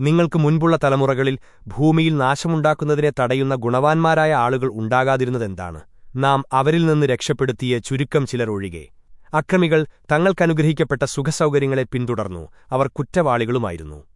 നിങ്ങൾക്ക് മുൻപുള്ള തലമുറകളിൽ ഭൂമിയിൽ നാശമുണ്ടാക്കുന്നതിനെ തടയുന്ന ഗുണവാന്മാരായ ആളുകൾ ഉണ്ടാകാതിരുന്നതെന്താണ്? നാം അവരിൽ നിന്ന് രക്ഷപ്പെടുത്തിയ ചുരുക്കം ചിലർ ഒഴികെ. അക്രമികൾ തങ്ങൾക്കനുഗ്രഹിക്കപ്പെട്ട സുഖസൗകര്യങ്ങളെ പിന്തുടർന്നു. അവർ കുറ്റവാളികളുമായിരുന്നു.